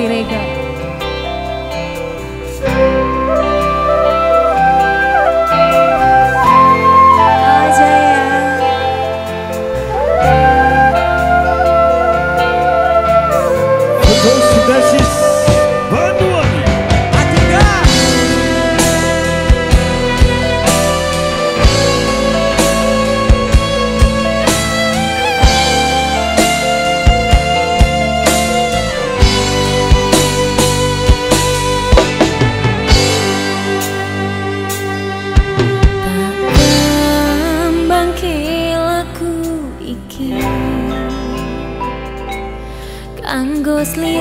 Safari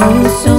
Oh, puso